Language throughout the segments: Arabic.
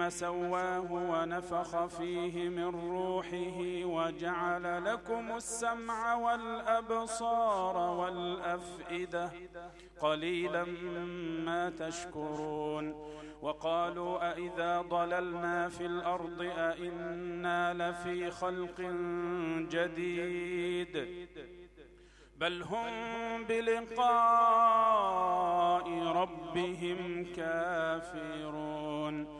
ثم سواه ونفخ فيه من روحه وجعل لكم السمع والأبصار والأفئدة قليلا ما تشكرون وقالوا أئذا ضللنا في الأرض أئنا لفي خلق جديد بل هم بلقاء ربهم كافرون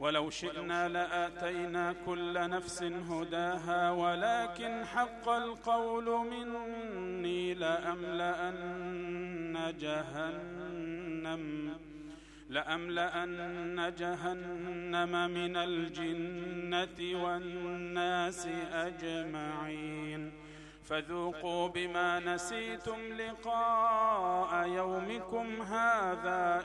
ولو شئنا لآتينا كل نفس هداها ولكن حق القول مني لأملأن جهنم لأملأن جهنم من الجنة والناس أجمعين. فذوقوا بما نسيتم لقاء يومكم هذا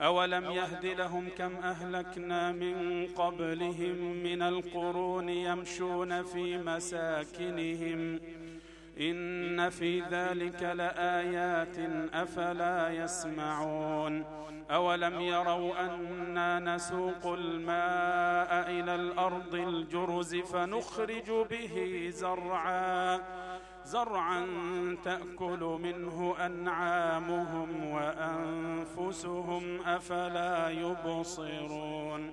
أولم يهد لهم كم أهلكنا من قبلهم من القرون يمشون في مساكنهم إن في ذلك لآيات أفلا يسمعون أولم يروا أنا نسوق الماء إلى الأرض الجرز فنخرج به زرعا زرعا تأكل منه أنعامهم وأنفسهم أفلا يبصرون.